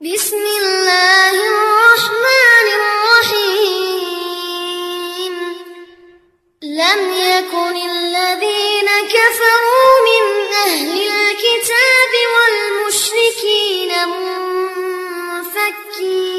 بسم الله الرحمن الرحيم. لم يكن الذين كفروا من أهل الكتاب والمشركين منفكين.